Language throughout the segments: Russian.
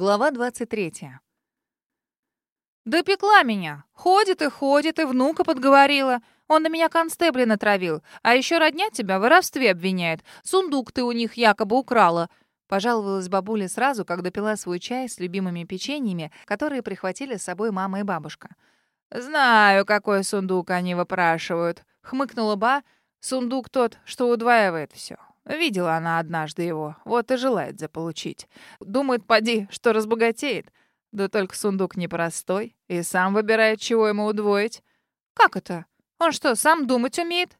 Глава 23. «Допекла меня. Ходит и ходит, и внука подговорила. Он на меня констебли натравил. А еще родня тебя в воровстве обвиняет. Сундук ты у них якобы украла». Пожаловалась бабуля сразу, как допила свой чай с любимыми печеньями, которые прихватили с собой мама и бабушка. «Знаю, какой сундук они выпрашивают», — хмыкнула ба. «Сундук тот, что удваивает все. Видела она однажды его, вот и желает заполучить. Думает, поди, что разбогатеет. Да только сундук непростой, и сам выбирает, чего ему удвоить. Как это? Он что, сам думать умеет?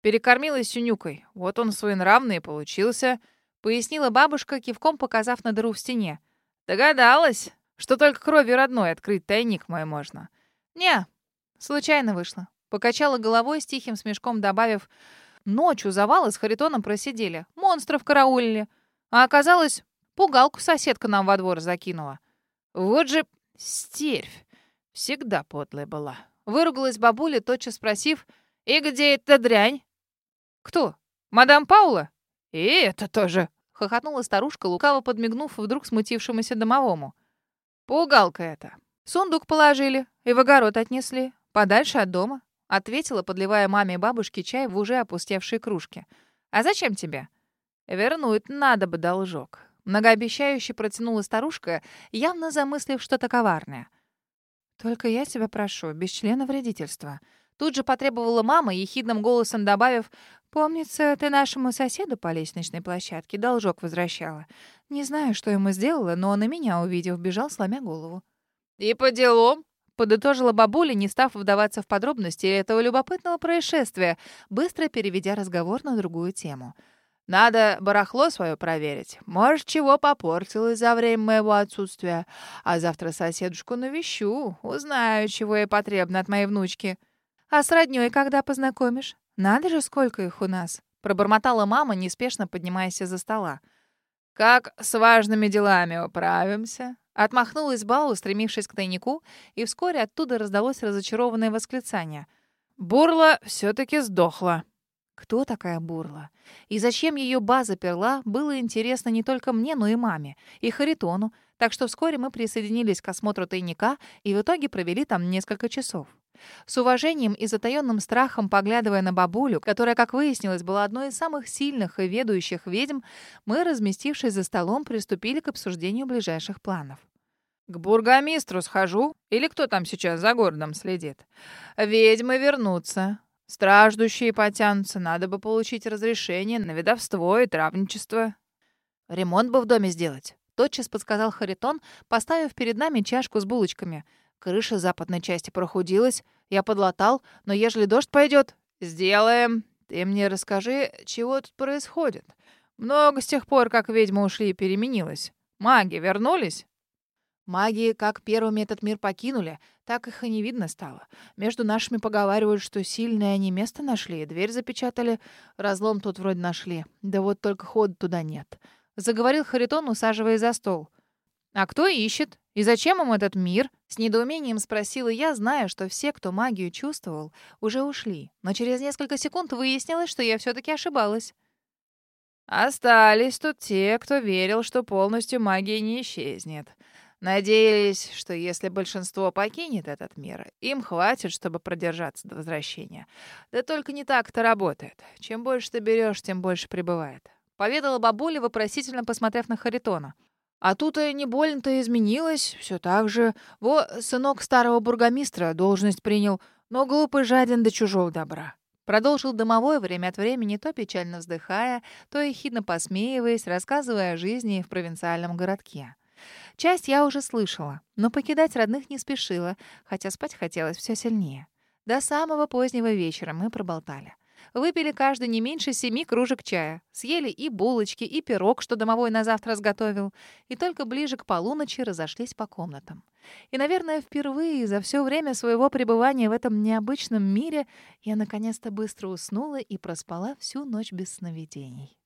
Перекормилась сюнюкой. Вот он своенравный и получился, пояснила бабушка, кивком показав на дыру в стене. Догадалась, что только кровью родной открыть тайник мой можно. Не, случайно вышло. Покачала головой с тихим смешком, добавив... Ночью завалы с Харитоном просидели, монстров караулили. А оказалось, пугалку соседка нам во двор закинула. Вот же стервь. Всегда подлая была. Выругалась бабуля, тотчас спросив, «И где эта дрянь?» «Кто? Мадам Паула?» «И это тоже!» — хохотнула старушка, лукаво подмигнув вдруг смутившемуся домовому. «Пугалка это. Сундук положили и в огород отнесли, подальше от дома. Ответила, подливая маме и бабушке чай в уже опустевшие кружки. «А зачем тебе?» «Вернуть надо бы должок». Многообещающе протянула старушка, явно замыслив что-то коварное. «Только я тебя прошу, без члена вредительства». Тут же потребовала мама, ехидным голосом добавив, «Помнится, ты нашему соседу по лестничной площадке должок возвращала. Не знаю, что ему сделала, но он и меня, увидев, бежал, сломя голову». «И по делам?» Подытожила бабуля, не став вдаваться в подробности этого любопытного происшествия, быстро переведя разговор на другую тему. «Надо барахло свое проверить. Может, чего попортилось за время моего отсутствия. А завтра соседушку навещу, узнаю, чего ей потребно от моей внучки». «А с роднёй когда познакомишь? Надо же, сколько их у нас!» Пробормотала мама, неспешно поднимаясь из-за стола. «Как с важными делами управимся?» Отмахнулась Бау, устремившись к тайнику, и вскоре оттуда раздалось разочарованное восклицание. «Бурла все-таки сдохла». Кто такая Бурла? И зачем ее база перла, было интересно не только мне, но и маме, и Харитону, так что вскоре мы присоединились к осмотру тайника и в итоге провели там несколько часов. С уважением и затаённым страхом, поглядывая на бабулю, которая, как выяснилось, была одной из самых сильных и ведущих ведьм, мы, разместившись за столом, приступили к обсуждению ближайших планов. «К бургомистру схожу, или кто там сейчас за городом следит? Ведьмы вернутся, страждущие потянутся, надо бы получить разрешение на ведовство и травничество. Ремонт бы в доме сделать». Тотчас подсказал Харитон, поставив перед нами чашку с булочками — Крыша западной части прохудилась. Я подлатал, но ежели дождь пойдет, сделаем. Ты мне расскажи, чего тут происходит. Много с тех пор, как ведьмы ушли, переменилось. Маги вернулись? Маги как первыми этот мир покинули, так их и не видно стало. Между нашими поговаривают, что сильное они место нашли, дверь запечатали, разлом тут вроде нашли. Да вот только хода туда нет. Заговорил Харитон, усаживаясь за стол. «А кто ищет? И зачем им этот мир?» С недоумением спросила я, зная, что все, кто магию чувствовал, уже ушли. Но через несколько секунд выяснилось, что я все-таки ошибалась. «Остались тут те, кто верил, что полностью магия не исчезнет. Надеялись, что если большинство покинет этот мир, им хватит, чтобы продержаться до возвращения. Да только не так это работает. Чем больше ты берешь, тем больше прибывает». Поведала бабуля, вопросительно посмотрев на Харитона. А тут и не больно-то изменилось, все так же. Во, сынок старого бургомистра должность принял, но глупый жаден до чужого добра. Продолжил домовой время от времени, то печально вздыхая, то ехидно посмеиваясь, рассказывая о жизни в провинциальном городке. Часть я уже слышала, но покидать родных не спешила, хотя спать хотелось все сильнее. До самого позднего вечера мы проболтали. Выпили каждый не меньше семи кружек чая. Съели и булочки, и пирог, что домовой на завтра сготовил. И только ближе к полуночи разошлись по комнатам. И, наверное, впервые за все время своего пребывания в этом необычном мире я наконец-то быстро уснула и проспала всю ночь без сновидений.